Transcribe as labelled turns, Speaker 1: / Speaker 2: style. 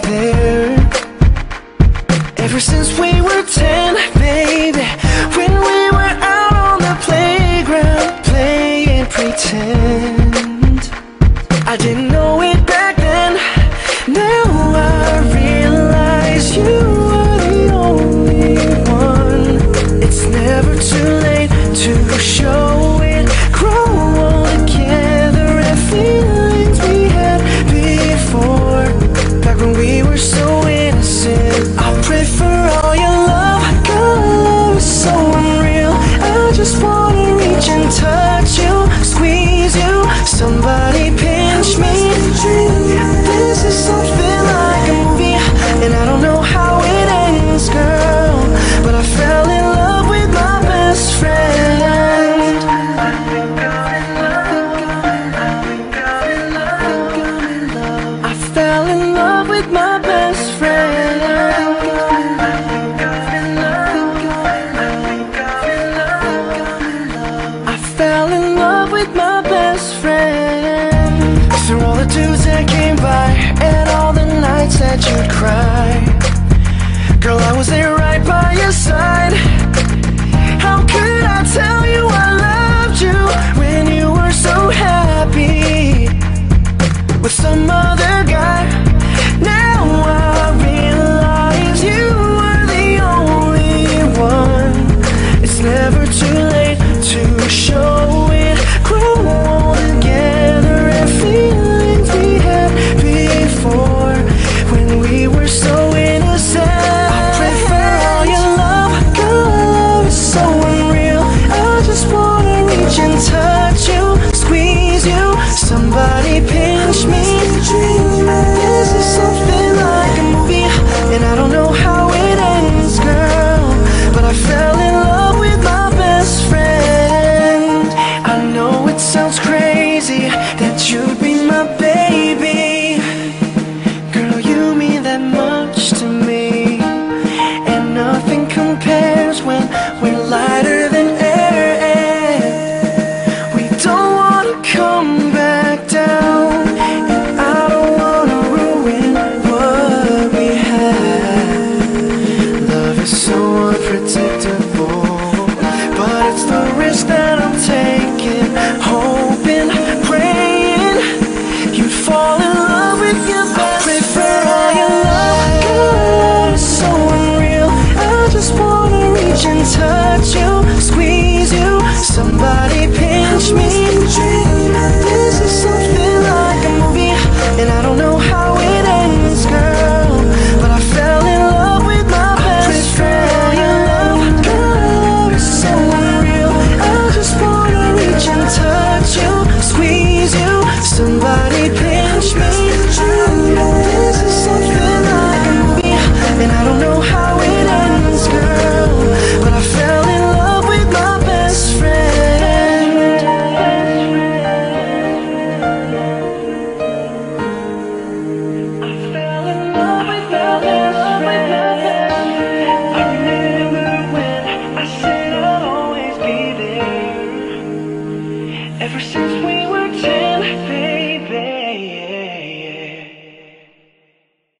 Speaker 1: baby. best friend. Through all the dudes that came by And all the nights that you'd cry. Girl, I was there me. Ever since we